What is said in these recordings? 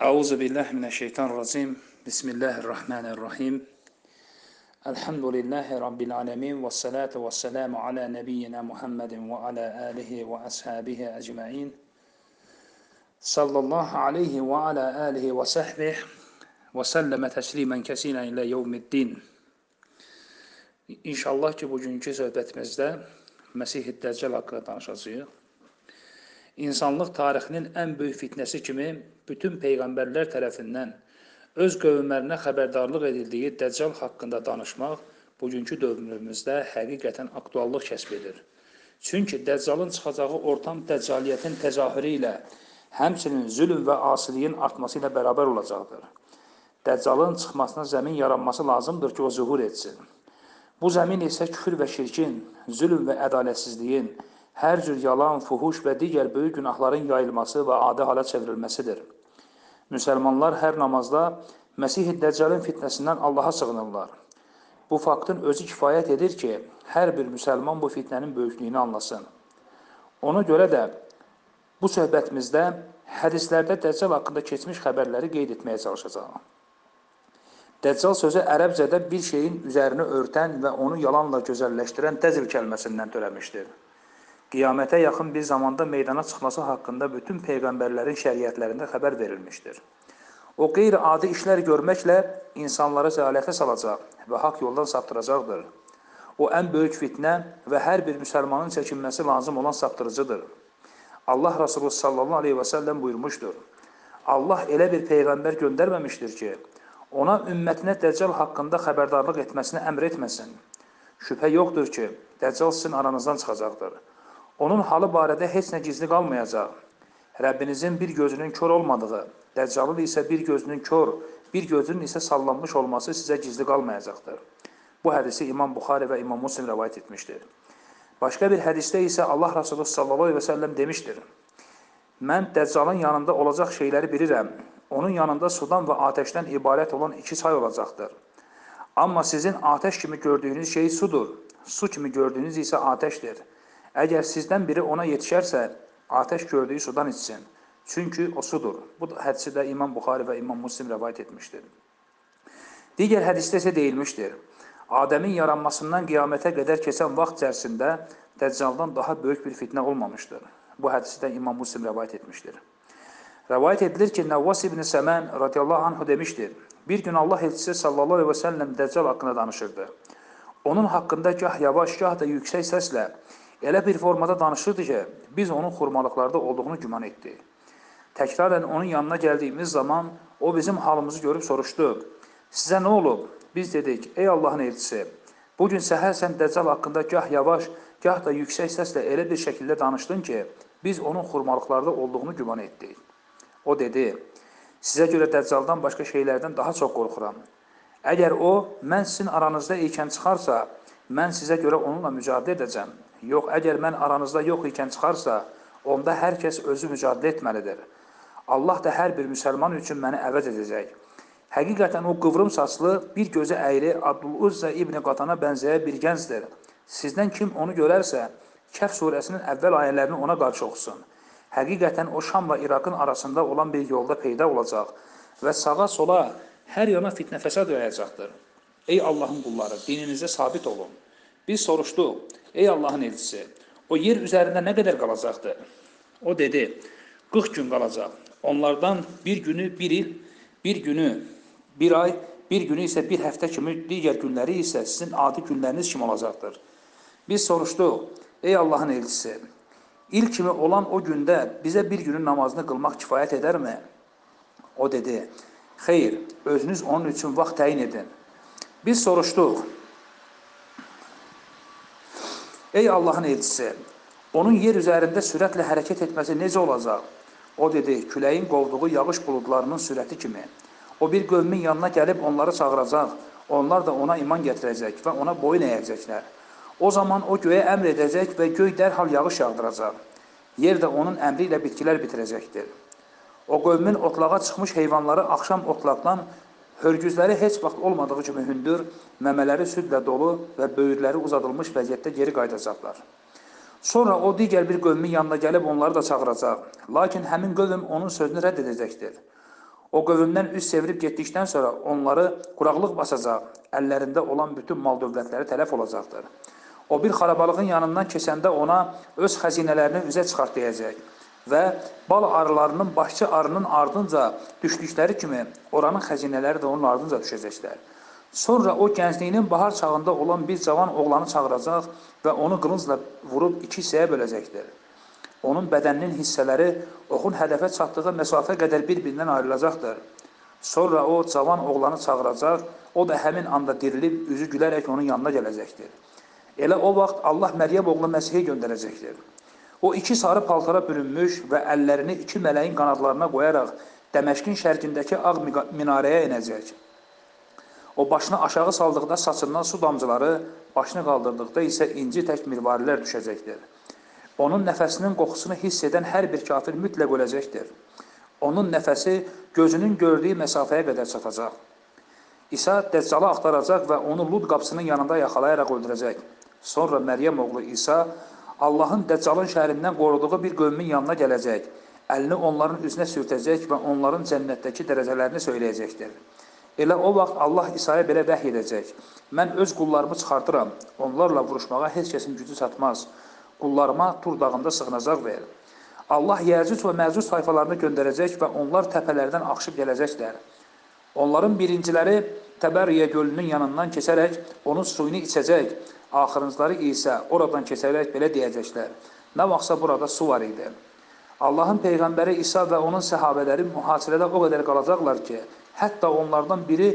Euzu billahi mineşşeytanirracim. Bismillahirrahmanirrahim. Elhamdülillahi rabbil alamin ve salatu vesselamu ala nebiyyina Muhammedin ve ala alihi ve ashabihi ecmaîn. Sallallahu aleyhi ve ala alihi ve sahbihi ve selleme teslimen kesiren ila yevmiddin. İnşallah ki bugünkü söhbətimizdə Məsih-i Dəccal haqqında danışacağıq. İnsanlıq tarixinin ən böyük fitnəsi kimi bütün peyğəmbərlər tərəfindən öz qövmlərinə xəbərdarlıq edildiyi Dəccal haqqında danışmaq bugünkü dövrümüzdə həqiqətən aktuallıq kəsb edir. Çünki Dəccalın çıxacağı ortam Dəccaliyyətin təzahürü ilə, həmçinin zülm və asiliyin artması ilə bərabər olacaqdır. Dəccalın çıxmasına zəmin yaranması lazımdır ki, o zuhur etsin. Bu zəmin isə küfür və şirkin, zülm və ədalətsizliyin, hər cür yalan, fuhuş və digər böyük günahların yayılması və adi hala çevrilməsidir. Müsəlmanlar hər namazda Məsih-i Dəccalın fitnəsindən Allaha sığınırlar. Bu faktın özü kifayət edir ki, hər bir müsəlman bu fitnənin böyüklüyünü anlasın. Ona görə də bu söhbətimizdə hədislərdə Dəccal haqqında keçmiş xəbərləri qeyd etməyə çalışacağam. Dəccal sözü ərəbcədə bir şeyin üzərini örtən və onu yalanla gözəlləşdirən dəzil kəlməsindən törəmişdir. Qiyamətə yaxın bir zamanda meydana çıxması haqqında bütün peyğəmbərlərin şəriətlərində xəbər verilmişdir. O qeyri-adi işlər görməklə insanları zəalətə salacaq və haqq yoldan saptıracaqdır. O ən böyük fitnə və hər bir müsəlmanın çəkinməsi lazım olan saptırıcıdır. Allah Resulü sallallahu aleyhi və səlləm buyurmuşdur. Allah elə bir peyğəmbər göndərməmişdir ki, ona ümmətinə Dəccal haqqında xəbərdarlıq etməsini əmr etməsin. Şübhə yoxdur ki, Dəccal sizin aranızdan çıxacaqdır. Onun halı barədə heç nə gizli qalmayacaq. Rəbbinizin bir gözünün kör olmadığı, Dəccalın isə bir gözünün kör, bir gözünün isə sallanmış olması sizə gizli qalmayacaqdır. Bu hədisi İmam Buxari və İmam Muslim rəvayət etmişdir. Başqa bir hədisdə isə Allah Resulü sallallahu əleyhi və səlləm demişdir: Mən Dəccalın yanında olacaq şeyləri bilirəm. Onun yanında sudan və atəşdən ibarət olan iki çay olacaqdır. Amma sizin atəş kimi gördüyünüz şey sudur. Su kimi gördüyünüz isə atəşdir. Əgər sizdən biri ona yetişərsə, atəş gördüyü sudan içsin. Çünki o sudur. Bu hədisi də İmam Buxari və İmam Muslim rəvayət etmişdir. Digər hədisdə isə deyilmişdir. Adəmin yaranmasından qiyamətə qədər keçən vaxt içərisində Dəccaldan daha böyük bir fitnə olmamışdır. Bu hədisi də İmam Muslim rəvayət etmişdir. Rəvayət edilir ki, Nəvvas ibn Səmən radiyallahu anhu demişdir. Bir gün Allah elçisi sallallahu aleyhi və səlləm Dəccal haqqında danışırdı. Onun haqqında gah yavaş, gah da yüksək səslə elə bir formada danışırdı ki, biz onun xurmalıqlarda olduğunu güman etdik. Təkrarən onun yanına gəldiyimiz zaman o bizim halımızı görüb soruşdu. Sizə nə olub? Biz dedik, ey Allahın elçisi, bugün səhər sən Dəccal haqqında gah yavaş, gah da yüksək səslə elə bir şəkildə danışdın ki, biz onun xurmalıqlarda olduğunu güman etdik. O dedi, sizə görə Dəccaldan başqa şeylərdən daha çox qorxuram. Əgər o, mən sizin aranızda ikən çıxarsa, mən sizə görə onunla mücadilə edəcəm. Yox, əgər mən aranızda yox ikən çıxarsa, onda hər kəs özü mücadilə etməlidir. Allah da hər bir müsəlman üçün məni əvəz edəcək. Həqiqətən o qıvrım saçlı, bir gözü əyri Abdul-Uzza İbn Qatana bənzəyə bir gəncdir. Sizdən kim onu görərsə, Kəf surəsinin əvvəl ayələrini ona qarşı oxusun. Həqiqətən o Şamla İraqın arasında olan bir yolda peyda olacaq və sağa sola hər yana fitnə fəsad yayacaqdır. Ey Allahın qulları, dininizə sabit olun. Biz soruşduq, ey Allahın elçisi, o yer üzərində nə qədər qalacaqdır? O dedi, 40 gün qalacaq. Onlardan bir günü bir il, bir günü bir ay, bir günü isə bir həftə kimi, digər günləri isə sizin adi günləriniz kimi olacaqdır. Biz soruşduq, ey Allahın elçisi, il kimi olan o gündə bizə bir günün namazını qılmaq kifayət edərmi? O dedi, xeyr, özünüz onun üçün vaxt təyin edin. Biz soruşduq, ey Allahın elçisi, onun yer üzərində sürətlə hərəkət etməsi necə olacaq? O dedi, küləyin qovduğu yağış buludlarının sürəti kimi. O bir qövmin yanına gəlib onları çağıracaq, onlar da ona iman gətirəcək və ona boyun əyəcəklər. O zaman o göyə əmr edəcək və göy dərhal yağış yağdıracaq. Yer də onun əmri ilə bitkilər bitirəcəkdir. O qövmin otlağa çıxmış heyvanları axşam otlaqdan hörgüzləri heç vaxt olmadığı kimi hündür, məmələri südlə dolu və böyürləri uzadılmış vəziyyətdə geri qayıdacaqlar. Sonra o digər bir qövmin yanına gəlib onları da çağıracaq. Lakin həmin qövm onun sözünü rədd edəcəkdir. O qövmdən üz çevirib getdikdən sonra onları quraqlıq basacaq, əllərində olan bütün mal dövlətləri tələf olacaqdır. O bir xarabalığın yanından keçəndə ona öz xəzinələrini üzə çıxart deyəcək və bal arılarının başçı arının ardınca düşdükləri kimi oranın xəzinələri də onun ardınca düşəcəklər. Sonra o gəncliyinin bahar çağında olan bir cavan oğlanı çağıracaq və onu qılıncla vurub iki hissəyə böləcəkdir. Onun bədəninin hissələri oxun hədəfə çatdığı məsafə qədər bir-birindən ayrılacaqdır. Sonra o cavan oğlanı çağıracaq, o da həmin anda dirilib üzü gülərək onun yanına gələcəkdir. Elə o vaxt Allah Məryəm oğlu Məsihi göndərəcəkdir. O iki sarı paltara bürünmüş və əllərini iki mələyin qanadlarına qoyaraq Dəməşqin şərqindəki ağ minarəyə enəcək. O başını aşağı saldıqda saçından su damcıları, başını qaldırdıqda isə inci tək mirvarilər düşəcəkdir. Onun nəfəsinin qoxusunu hiss edən hər bir kafir mütləq öləcəkdir. Onun nəfəsi gözünün gördüyü məsafəyə qədər çatacaq. İsa Dəccalı axtaracaq və onu Lud qapısının yanında yaxalayaraq öldürəcək. Sonra Məryəm oğlu İsa Allahın Dəccalın şəhərindən qoruduğu bir qövmin yanına gələcək. Əlini onların üzünə sürtəcək və onların cənnətdəki dərəcələrini söyləyəcəkdir. Elə o vaxt Allah İsa'ya belə vəhy edəcək. Mən öz qullarımı çıxardıram. Onlarla vuruşmağa heç kəsin gücü çatmaz qullarıma Tur dağında sığınacaq verir. Allah Yəcuc və Məcuc tayfalarını göndərəcək və onlar təpələrdən axışıb gələcəklər. Onların birinciləri Təbəriyə gölünün yanından keçərək onun suyunu içəcək. Axırıncıları isə oradan keçərək belə deyəcəklər. Nə vaxtsa burada su var idi. Allahın peyğəmbəri İsa və onun səhabələri mühasirədə o qədər qalacaqlar ki, hətta onlardan biri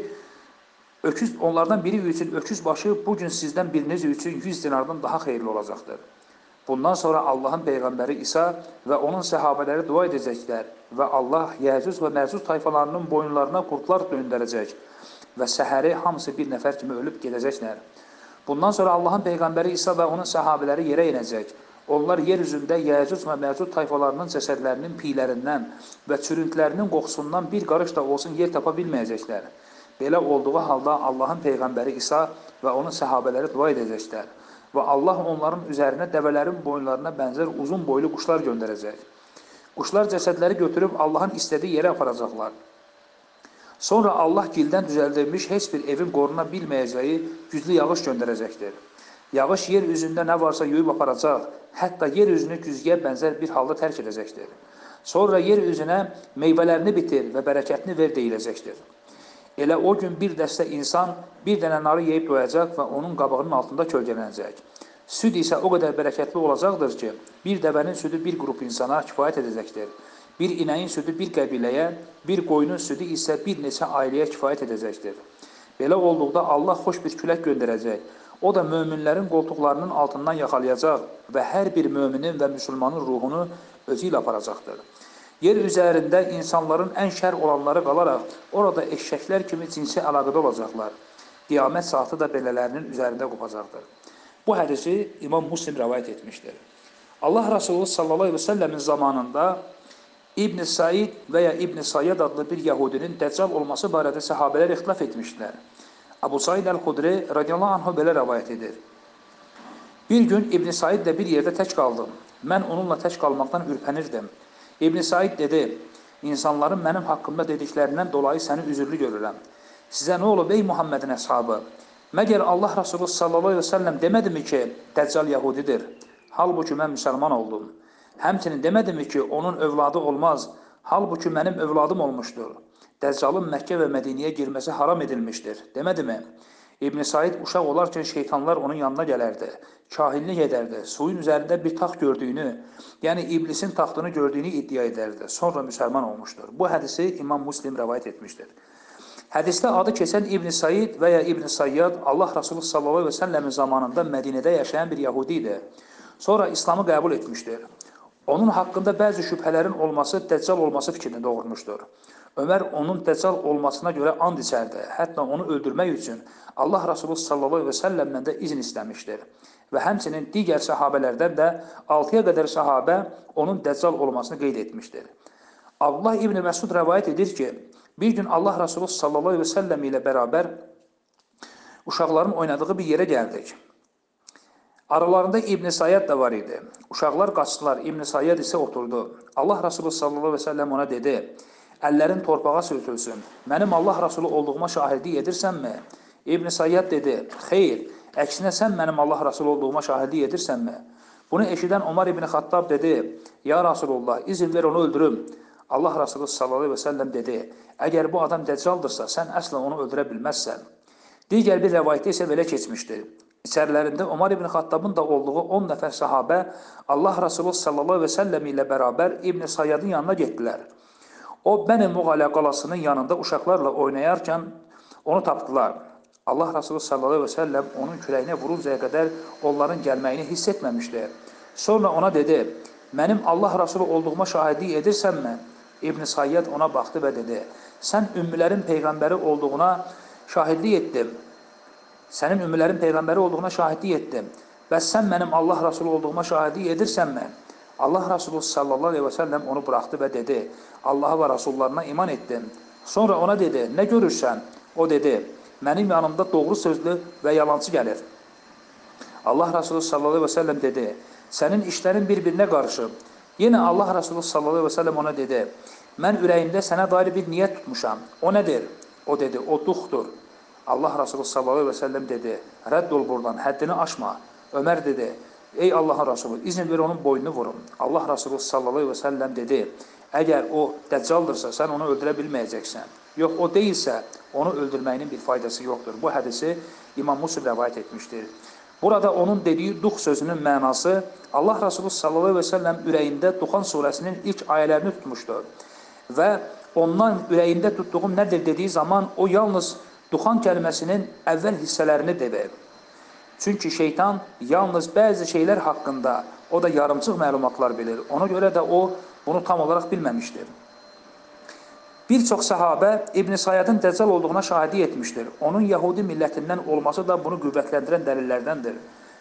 öküz onlardan biri üçün öküz başı bu gün sizdən biriniz üçün 100 dinardan daha xeyirli olacaqdır. Bundan sonra Allahın Peyğəmbəri İsa və onun səhabələri dua edəcəklər və Allah Yəcüc və Məcüc tayfalarının boyunlarına qurtlar döndərəcək və səhəri hamısı bir nəfər kimi ölüb gedəcəklər. Bundan sonra Allahın Peyğəmbəri İsa və onun səhabələri yerə inəcək. Onlar yer üzündə Yəcüc və Məcüc tayfalarının cəsədlərinin piylərindən və çürüntülərinin qoxusundan bir qarış da olsun yer tapa bilməyəcəklər. Belə olduğu halda Allahın Peyğəmbəri İsa və onun səhabələri dua edəcəklər və Allah onların üzərinə dəvələrin boyunlarına bənzər uzun boylu quşlar göndərəcək. Quşlar cəsədləri götürüb Allahın istədiyi yerə aparacaqlar. Sonra Allah gildən düzəldilmiş heç bir evin qoruna bilməyəcəyi güclü yağış göndərəcəkdir. Yağış yer üzündə nə varsa yuyub aparacaq, hətta yer üzünü güzgəyə bənzər bir halda tərk edəcəkdir. Sonra yer üzünə meyvələrini bitir və bərəkətini ver deyiləcəkdir. Elə o gün bir dəstə insan bir dənə narı yeyib doyacaq və onun qabığının altında kölgələnəcək. Süd isə o qədər bərəkətli olacaqdır ki, bir dəvənin südü bir qrup insana kifayət edəcəkdir. Bir inəyin südü bir qəbiləyə, bir qoyunun südü isə bir neçə ailəyə kifayət edəcəkdir. Belə olduqda Allah xoş bir külək göndərəcək. O da möminlərin qoltuqlarının altından yaxalayacaq və hər bir möminin və müsəlmanın ruhunu özü ilə aparacaqdır. Yer üzərində insanların ən şər olanları qalaraq, orada eşşəklər kimi cinsi əlaqədə olacaqlar. Qiyamət saatı da belələrinin üzərində qopacaqdır. Bu hədisi İmam Muslim rəvayət etmişdir. Allah Resulü sallallahu əleyhi və səlləmin zamanında İbn Said və ya İbn Sayyad adlı bir yəhudinin dəccal olması barədə səhabələr ixtilaf etmişdilər. Abu Said el-Xudri radiyallahu anhu belə rəvayət edir. Bir gün İbn Saidlə bir yerdə tək qaldım. Mən onunla tək qalmaqdan ürpənirdim. İbn Said dedi, insanların mənim haqqımda dediklərindən dolayı səni üzürlü görürəm. Sizə nə olub ey Muhammedin əshabı? Məgər Allah Resulü sallallahu əleyhi və səlləm demədimi ki, Dəccal Yahudidir? Halbuki mən müsəlman oldum. Həmçinin demədimi ki, onun övladı olmaz? Halbuki mənim övladım olmuşdur. Dəccalın Məkkə və Mədiniyə girməsi haram edilmişdir. Demədimi? İbn Said uşaq olarkən şeytanlar onun yanına gələrdi, kahinlik edərdi, suyun üzərində bir taxt gördüyünü, yəni iblisin taxtını gördüyünü iddia edərdi. Sonra müsəlman olmuşdur. Bu hədisi İmam Muslim rəvayət etmişdir. Hədisdə adı keçən İbn Said və ya İbn Sayyad Allah Resulü sallallahu əleyhi və səlləmin zamanında Mədinədə yaşayan bir yəhudi idi. Sonra İslamı qəbul etmişdir. Onun haqqında bəzi şübhələrin olması dəccal olması fikrini doğurmuşdur. Ömər onun dəccal olmasına görə and içərdi. Hətta onu öldürmək üçün Allah Rasulü sallallahu əleyhi və səlləmdən də izin istəmişdir. Və həmçinin digər səhabələrdən də 6-ya qədər səhabə onun dəccal olmasını qeyd etmişdir. Allah İbn Məsud rəvayət edir ki, bir gün Allah Rasulü sallallahu əleyhi və səlləm ilə bərabər uşaqların oynadığı bir yerə gəldik. Aralarında İbn Sayyad da var idi. Uşaqlar qaçdılar, İbn Sayyad isə oturdu. Allah Rasulü sallallahu əleyhi və səlləm ona dedi: əllərin torpağa sürtülsün. Mənim Allah Rasulü olduğuma şahidlik edirsənmi? İbn Sayyad dedi, xeyr, əksinə sən mənim Allah Rasulü olduğuma şahidlik edirsənmi? Bunu eşidən Omar ibn Xattab dedi, Ya Rasulullah, izin ver onu öldürüm. Allah Rasulü sallallahu aleyhi ve sellem dedi, əgər bu adam dəccaldırsa, sən əsla onu öldürə bilməzsən. Digər bir rəvayətdə isə belə keçmişdir. İçərilərində Omar ibn Xattabın da olduğu 10 nəfər sahabə Allah Rasulü sallallahu ve sellem ilə bərabər İbn Sayyadın yanına getdilər. O, Bəni Muğalə qalasının yanında uşaqlarla oynayarkən onu tapdılar. Allah Rasulü sallallahu ve sellem onun kürəyinə vuruncaya qədər onların gəlməyini hiss etməmişdi. Sonra ona dedi, mənim Allah Rasulü olduğuma şahidlik edirsənmi? İbn Sayyad ona baxdı və dedi, sən ümmülərin peyğəmbəri olduğuna şahidlik etdim. Sənin ümmülərin peyğəmbəri olduğuna şahidlik etdim. Bəs sən mənim Allah Rasulü olduğuma şahidlik edirsənmi? Allah Rasulü sallallahu aleyhi ve sellem onu buraxdı və dedi, Allaha və Rasullarına iman etdim. Sonra ona dedi, nə görürsən? O dedi, mənim yanımda doğru sözlü və yalancı gəlir. Allah Resulü sallallahu aleyhi ve sellem dedi, sənin işlərin bir-birinə qarışıb. Yenə Allah Resulü sallallahu aleyhi ve sellem ona dedi, mən ürəyimdə sənə dair bir niyyət tutmuşam. O nədir? O dedi, o duxdur. Allah Resulü sallallahu aleyhi ve sellem dedi, rədd ol buradan, həddini aşma. Ömər dedi, ey Allahın Resulü, izin ver onun boynunu vurum. Allah Resulü sallallahu aleyhi ve sellem dedi, əgər o dəccaldırsa, sən onu öldürə bilməyəcəksən. Yox, o deyilsə, onu öldürməyinin bir faydası yoxdur. Bu hədisi İmam Muslim rəvayət etmişdir. Burada onun dediyi dux sözünün mənası Allah Resulü sallallahu aleyhi ve sellem ürəyində Duxan surəsinin ilk ayələrini tutmuşdur. Və ondan ürəyində tutduğum nədir dediyi zaman o yalnız Duxan kəlməsinin əvvəl hissələrini dedi. Çünki şeytan yalnız bəzi şeylər haqqında o da yarımçıq məlumatlar bilir. Ona görə də o bunu tam olaraq bilməmişdir. Bir çox səhabə İbn Sayyadın dəccal olduğuna şahidlik etmişdir. Onun Yahudi millətindən olması da bunu qüvvətləndirən dəlillərdəndir.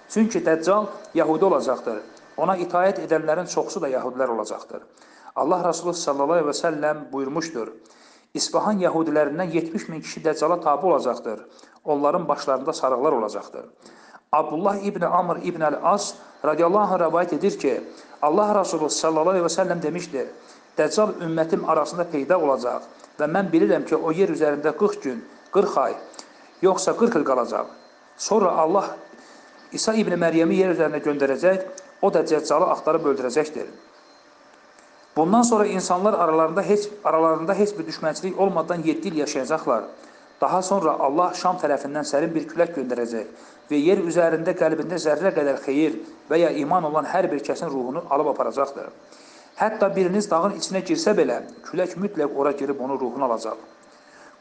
Çünki dəccal Yahudi olacaqdır. Ona itaət edənlərin çoxsu da Yahudilər olacaqdır. Allah Resulü sallallahu aleyhi ve sellem buyurmuşdur. İsfahan Yahudilərindən 70 min kişi dəccala tabi olacaqdır. Onların başlarında sarıqlar olacaqdır. Abdullah İbni Amr İbn Əl-As radiyallahu anh rəvayət edir ki, Allah Resulü sallallahu aleyhi ve sellem demişdir, Dəccal ümmətim arasında peyda olacaq və mən bilirəm ki, o yer üzərində 40 gün, 40 ay, yoxsa 40 il qalacaq. Sonra Allah İsa İbni Məryəmi yer üzərində göndərəcək, o da Dəccalı axtarıb öldürəcəkdir. Bundan sonra insanlar aralarında heç aralarında heç bir düşmənçilik olmadan 7 il yaşayacaqlar. Daha sonra Allah Şam tərəfindən sərin bir külək göndərəcək və yer üzərində qəlbində zərrə qədər xeyir və ya iman olan hər bir kəsin ruhunu alıb aparacaqdır. Hətta biriniz dağın içinə girsə belə, külək mütləq ora girib onun ruhunu alacaq.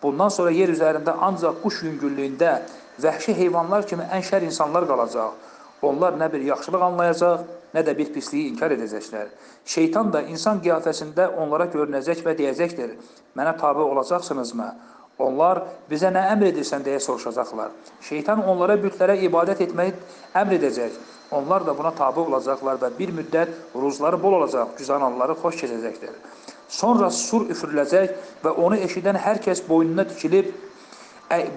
Bundan sonra yer üzərində ancaq quş yüngüllüyündə vəhşi heyvanlar kimi ən şər insanlar qalacaq. Onlar nə bir yaxşılıq anlayacaq, nə də bir pisliyi inkar edəcəklər. Şeytan da insan qiyafəsində onlara görünəcək və deyəcəkdir, mənə tabi olacaqsınızmı? Onlar bizə nə əmr edirsən deyə soruşacaqlar. Şeytan onlara bütlərə ibadət etməyi əmr edəcək. Onlar da buna tabi olacaqlar və bir müddət ruzları bol olacaq, güzananları xoş keçəcəkdir. Sonra sur üfürüləcək və onu eşidən hər kəs boynuna dikilib,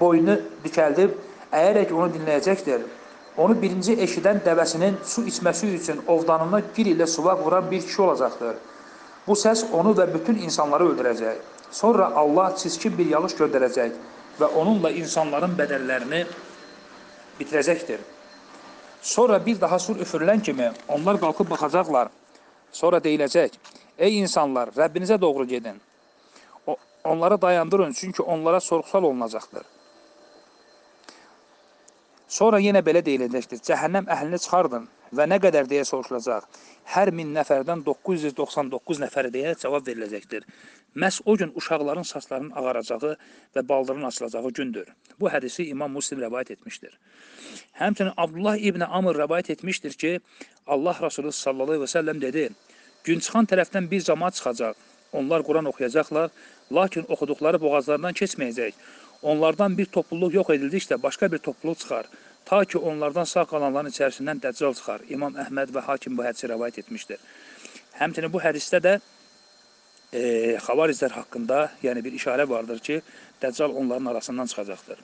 boynunu dikəldib, əyərək onu dinləyəcəkdir. Onu birinci eşidən dəvəsinin su içməsi üçün ovdanına gir ilə suvaq vuran bir kişi olacaqdır. Bu səs onu və bütün insanları öldürəcək. Sonra Allah çiskin bir yağış göndərəcək və onunla insanların bədəllərini bitirəcəkdir. Sonra bir daha sur üfürülən kimi onlar qalxıb baxacaqlar. Sonra deyiləcək, ey insanlar, Rəbbinizə doğru gedin. O, onları dayandırın, çünki onlara sorğusal olunacaqdır. Sonra yenə belə deyiləcəkdir, cəhənnəm əhlini çıxardın və nə qədər deyə soruşulacaq. Hər min nəfərdən 999 nəfəri deyə cavab veriləcəkdir. Məhz o gün uşaqların saçlarının ağaracağı və baldırın açılacağı gündür. Bu hədisi İmam Muslim rəvayət etmişdir. Həmçinin Abdullah İbn Amr rəvayət etmişdir ki, Allah Resulü sallallahu aleyhi ve sellem dedi, gün çıxan tərəfdən bir cəmaat çıxacaq. Onlar Quran oxuyacaqlar, lakin oxuduqları boğazlarından keçməyəcək. Onlardan bir topluluq yox edildikdə başqa bir topluluq çıxar. Ta ki onlardan sağ qalanların içərisindən dəccal çıxar. İmam Əhməd və Hakim bu hədisi rəvayət etmişdir. Həmçinin bu hədisdə də e, xavarizlər haqqında yəni bir işarə vardır ki, Dəccal onların arasından çıxacaqdır.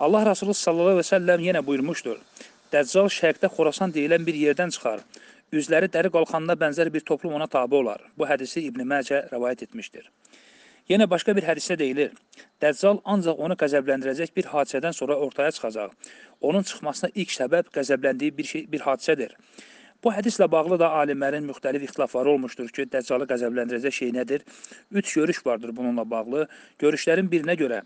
Allah Resulü sallallahu ve sellem yenə buyurmuşdur. Dəccal şərqdə Xorasan deyilən bir yerdən çıxar. Üzləri dəri qalxanına bənzər bir toplum ona tabi olar. Bu hədisi İbn Məcə rəvayət etmişdir. Yenə başqa bir hədisdə deyilir, Dəccal ancaq onu qəzəbləndirəcək bir hadisədən sonra ortaya çıxacaq. Onun çıxmasına ilk səbəb qəzəbləndiyi bir, şey, bir hadisədir. Bu hədislə bağlı da alimlərin müxtəlif ixtilafları olmuşdur ki, Dəccalı qəzəbləndirəcək şey nədir? Üç görüş vardır bununla bağlı. Görüşlərin birinə görə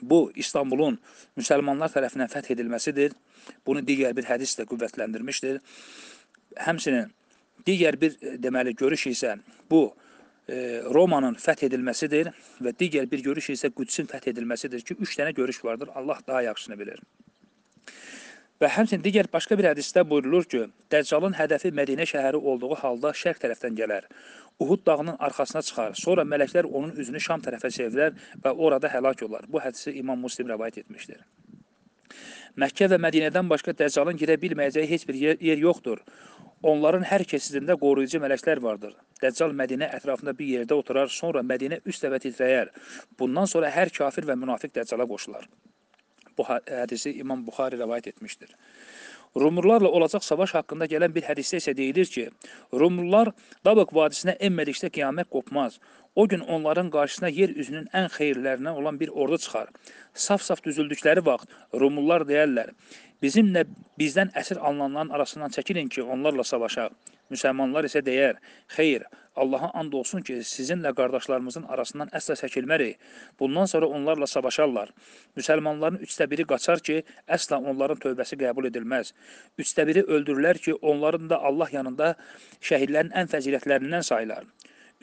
bu İstanbulun müsəlmanlar tərəfindən fəth edilməsidir. Bunu digər bir hədis də qüvvətləndirmişdir. Həmçinin digər bir deməli görüş isə bu e, Romanın fəth edilməsidir və digər bir görüş isə Qüdsin fəth edilməsidir ki, üç dənə görüş vardır. Allah daha yaxşısını bilir. Və həmçinin digər başqa bir hədisdə buyurulur ki, Dəccalın hədəfi Mədinə şəhəri olduğu halda şərq tərəfdən gələr. Uhud dağının arxasına çıxar. Sonra mələklər onun üzünü Şam tərəfə çevirər və orada həlak olar. Bu hədisi İmam Muslim rəvayət etmişdir. Məkkə və Mədinədən başqa Dəccalın girə bilməyəcəyi heç bir yer, yer yoxdur. Onların hər keçidində qoruyucu mələklər vardır. Dəccal Mədinə ətrafında bir yerdə oturar, sonra Mədinə üst dəvə titrəyər. Bundan sonra hər kafir və münafiq Dəccala qoşular. Bu hədisi İmam Buxari rəvayət etmişdir. Rumlularla olacaq savaş haqqında gələn bir hədisdə isə deyilir ki, Rumlular Dabıq vadisinə enmədikdə qiyamət qopmaz. O gün onların qarşısına yer üzünün ən xeyirlərindən olan bir ordu çıxar. Saf-saf düzüldükləri vaxt Rumlular deyərlər, Bizimlə bizdən əsir alınanların arasından çəkilin ki, onlarla savaşaq. Müsəlmanlar isə deyər, xeyr, Allaha and olsun ki, sizinlə qardaşlarımızın arasından əsla çəkilmərik. Bundan sonra onlarla savaşarlar. Müsəlmanların üçdə biri qaçar ki, əsla onların tövbəsi qəbul edilməz. Üçdə biri öldürürlər ki, onların da Allah yanında şəhidlərin ən fəzilətlərindən sayılar.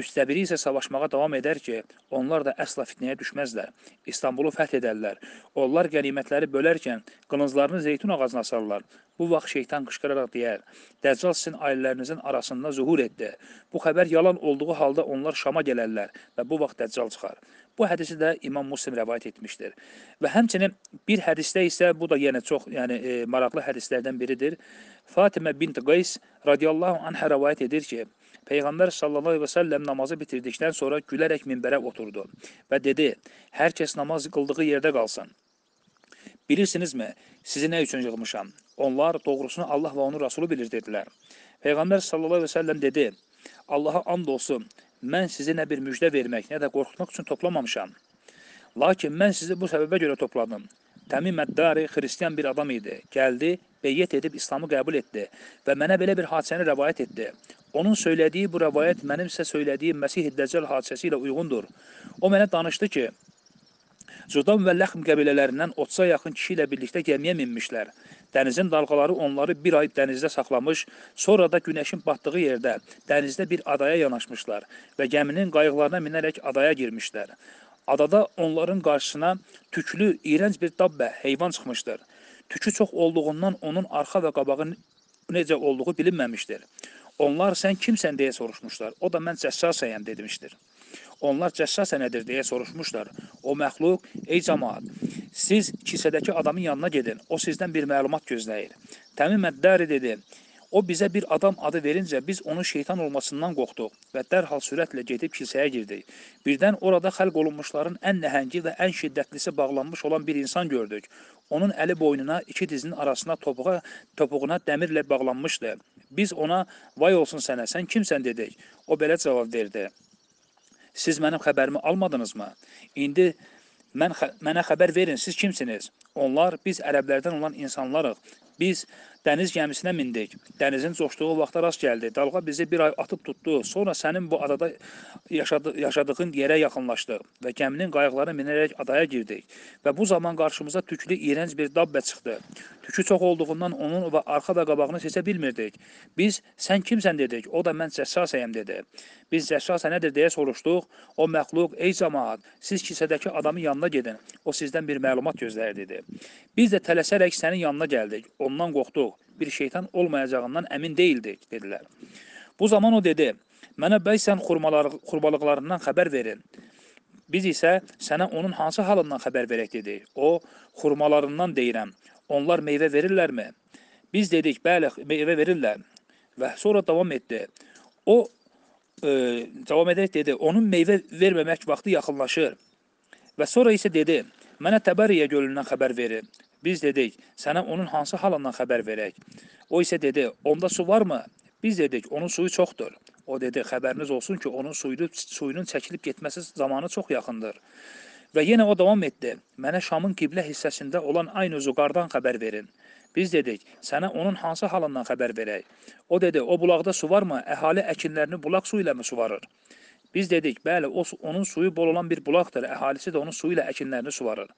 Üstə biri isə savaşmağa davam edər ki, onlar da əsla fitnəyə düşməzlər. İstanbulu fəth edərlər. Onlar qənimətləri bölərkən qılınclarını zeytun ağacına asarlar. Bu vaxt şeytan qışqıraraq deyər, Dəccal sizin ailələrinizin arasında zuhur etdi. Bu xəbər yalan olduğu halda onlar Şama gələrlər və bu vaxt Dəccal çıxar. Bu hədisi də İmam Muslim rəvayət etmişdir. Və həmçinin bir hədisdə isə bu da yenə çox yəni e, maraqlı hədislərdən biridir. Fatimə bint Qays radiyallahu anhə rəvayət edir ki, Peyğəmbər sallallahu əleyhi və səlləm namazı bitirdikdən sonra gülərək minbərə oturdu və dedi: "Hər kəs namaz qıldığı yerdə qalsın." Bilirsinizmi, sizi nə üçün yığmışam? Onlar doğrusunu Allah və onun Rasulu bilir dedilər. Peyğəmbər sallallahu əleyhi və səlləm dedi: "Allaha and olsun, mən sizi nə bir müjdə vermək, nə də qorxutmaq üçün toplamamışam. Lakin mən sizi bu səbəbə görə topladım. Təmim Əddari xristian bir adam idi. Gəldi, beyyət edib İslamı qəbul etdi və mənə belə bir hadisəni rəvayət etdi. Onun söylədiyi bu rəvayət mənim isə söylədiyim Məsih Dəccəl hadisəsi ilə uyğundur. O mənə danışdı ki, Zudam və Ləxm qəbilələrindən 30-a yaxın kişi ilə birlikdə gəmiyə minmişlər. Dənizin dalğaları onları bir ay dənizdə saxlamış, sonra da günəşin batdığı yerdə dənizdə bir adaya yanaşmışlar və gəminin qayıqlarına minərək adaya girmişlər. Adada onların qarşısına tüklü, iyrənc bir dabbə, heyvan çıxmışdır. Tükü çox olduğundan onun arxa və qabağı necə olduğu bilinməmişdir. Onlar sən kimsən deyə soruşmuşlar. O da mən cəssasəyəm demişdir. Onlar cəssasa nədir deyə soruşmuşlar. O məxluq, ey cəmaat, siz kilsədəki adamın yanına gedin. O sizdən bir məlumat gözləyir. Təmim Əddəri dedi, O bizə bir adam adı verincə biz onun şeytan olmasından qorxduq və dərhal sürətlə gedib kilsəyə girdik. Birdən orada xəlq olunmuşların ən nəhəngi və ən şiddətlisi bağlanmış olan bir insan gördük. Onun əli boynuna, iki dizinin arasına topuğa, topuğuna dəmirlə bağlanmışdı. Biz ona, vay olsun sənə, sən kimsən dedik. O belə cavab verdi. Siz mənim xəbərimi almadınızmı? İndi mən, mənə xəbər verin, siz kimsiniz? Onlar, biz ərəblərdən olan insanlarıq. Biz dəniz gəmisinə mindik. Dənizin coşduğu vaxta rast gəldi. Dalğa bizi bir ay atıb tutdu. Sonra sənin bu adada yaşadı, yaşadığın yerə yaxınlaşdıq və gəminin qayıqlarına minərək adaya girdik. Və bu zaman qarşımıza tüklü iyrənc bir dabbə çıxdı. Tükü çox olduğundan onun və arxa və qabağını seçə bilmirdik. Biz sən kimsən dedik. O da mən Cəssasəyəm dedi. Biz Cəssasa nədir deyə soruşduq. O məxluq, ey cəmaat, siz kilsədəki adamın yanına gedin. O sizdən bir məlumat gözləyir dedi. Biz də tələsərək sənin yanına gəldik. Ondan qorxduq bir şeytan olmayacağından əmin deyildik, dedilər. Bu zaman o dedi, mənə bəysən xurmalar, xurbalıqlarından xəbər verin. Biz isə sənə onun hansı halından xəbər verək dedi. O, xurmalarından deyirəm, onlar meyvə verirlərmi? Biz dedik, bəli, meyvə verirlər. Və sonra davam etdi. O, e, davam edərək dedi, onun meyvə verməmək vaxtı yaxınlaşır. Və sonra isə dedi, mənə Təbəriyə gölündən xəbər verin. Biz dedik, sənə onun hansı halından xəbər verək? O isə dedi, onda su varmı? Biz dedik, onun suyu çoxdur. O dedi, xəbəriniz olsun ki, onun suyu, suyunun çəkilib getməsi zamanı çox yaxındır. Və yenə o davam etdi. Mənə Şamın qiblə hissəsində olan aynı zuqardan xəbər verin. Biz dedik, sənə onun hansı halından xəbər verək? O dedi, o bulaqda su varmı? Əhali əkinlərini bulaq suyu ilə mi suvarır? Biz dedik, bəli, o onun suyu bol olan bir bulaqdır. Əhalisi də onun suyu ilə əkinlərini suvarır.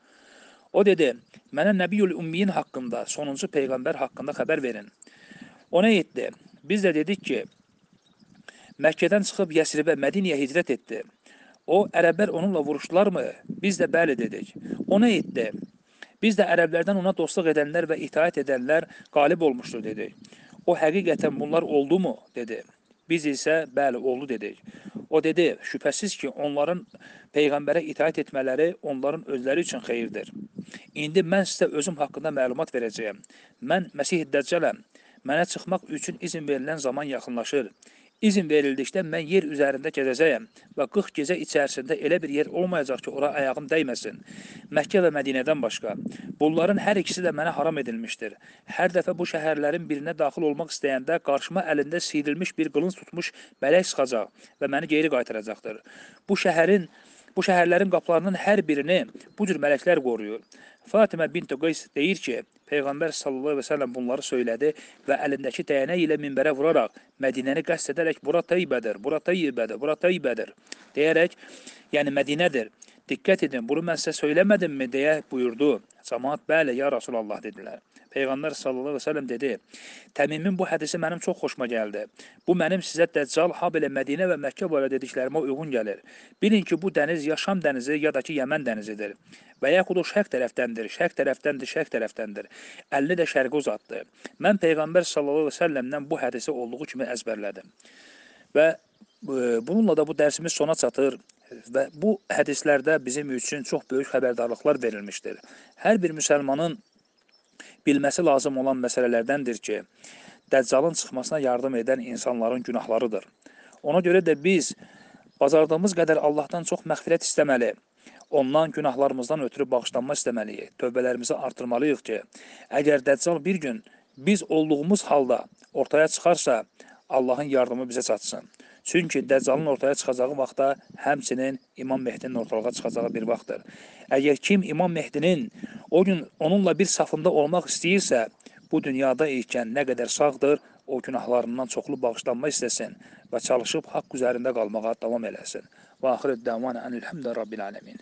O dedi, mənə Nəbiyül Ümmiyin haqqında, sonuncu peyğəmbər haqqında xəbər verin. O nə etdi? Biz də dedik ki, Məkkədən çıxıb Yəsribə, Mədiniyə hicrət etdi. O, ərəblər onunla vuruşdularmı? Biz də bəli dedik. O nə etdi? Biz də ərəblərdən ona dostluq edənlər və itaət edənlər qalib olmuşdur dedik. O həqiqətən bunlar oldu mu? dedi. Biz isə bəli oldu dedik. O dedi, şübhəsiz ki, onların peyğəmbərə itaət etmələri onların özləri üçün xeyirdir. İndi mən sizə özüm haqqında məlumat verəcəyəm. Mən Məsih Dəccələm. Mənə çıxmaq üçün izin verilən zaman yaxınlaşır. İzin verildikdə mən yer üzərində gəzəcəyəm və 40 gecə içərisində elə bir yer olmayacaq ki, ora ayağım dəyməsin. Məkkə və Mədinədən başqa. Bunların hər ikisi də mənə haram edilmişdir. Hər dəfə bu şəhərlərin birinə daxil olmaq istəyəndə qarşıma əlində siyrilmiş bir qılınc tutmuş mələk çıxacaq və məni geri qaytaracaqdır. Bu şəhərin bu şəhərlərin qapılarının hər birini bu cür mələklər qoruyur. Fatimə bint Qays deyir ki, Peyğəmbər sallallahu əleyhi və səlləm bunları söylədi və əlindəki dəyənək ilə minbərə vuraraq Mədinəni qəsd edərək bura Tayyibədir, bura Tayyibədir, bura Tayyibədir deyərək, yəni Mədinədir. Diqqət edin, bunu mən sizə söyləmədimmi deyə buyurdu. Cəmaət bəli, ya Rasulullah dedilər. Peyğəmbər sallallahu əleyhi və səlləm dedi: "Təmimin bu hədisi mənim çox xoşuma gəldi. Bu mənim sizə Dəccal, Habelə, Mədinə və Məkkə barədə dediklərimə uyğun gəlir. Bilin ki, bu dəniz ya Şam dənizi, ya da ki Yəmən dənizidir. Və yaxud o şərq tərəfdəndir, şərq tərəfdəndir, şərq tərəfdəndir. Əlini də şərqə uzatdı. Mən Peyğəmbər sallallahu əleyhi və səlləmdən bu hədisi olduğu kimi əzbərlədim. Və e, bununla da bu dərsimiz sona çatır və bu hədislərdə bizim üçün çox böyük xəbərdarlıqlar verilmişdir. Hər bir müsəlmanın bilməsi lazım olan məsələlərdəndir ki, Dəccalın çıxmasına yardım edən insanların günahlarıdır. Ona görə də biz bacardığımız qədər Allahdan çox məğfirət istəməli, ondan günahlarımızdan ötürü bağışlanma istəməliyik, tövbələrimizi artırmalıyıq ki, əgər Dəccal bir gün biz olduğumuz halda ortaya çıxarsa, Allahın yardımı bizə çatsın. Çünki Dəccalın ortaya çıxacağı vaxtda həmçinin İmam Mehdinin ortalığa çıxacağı bir vaxtdır. Əgər kim İmam Mehdinin o gün onunla bir safında olmaq istəyirsə, bu dünyada ikən nə qədər sağdır, o günahlarından çoxlu bağışlanma istəsin və çalışıb haqq üzərində qalmağa davam eləsin. Və axirət dəvanə ənilhəmdə Rabbil aləmin.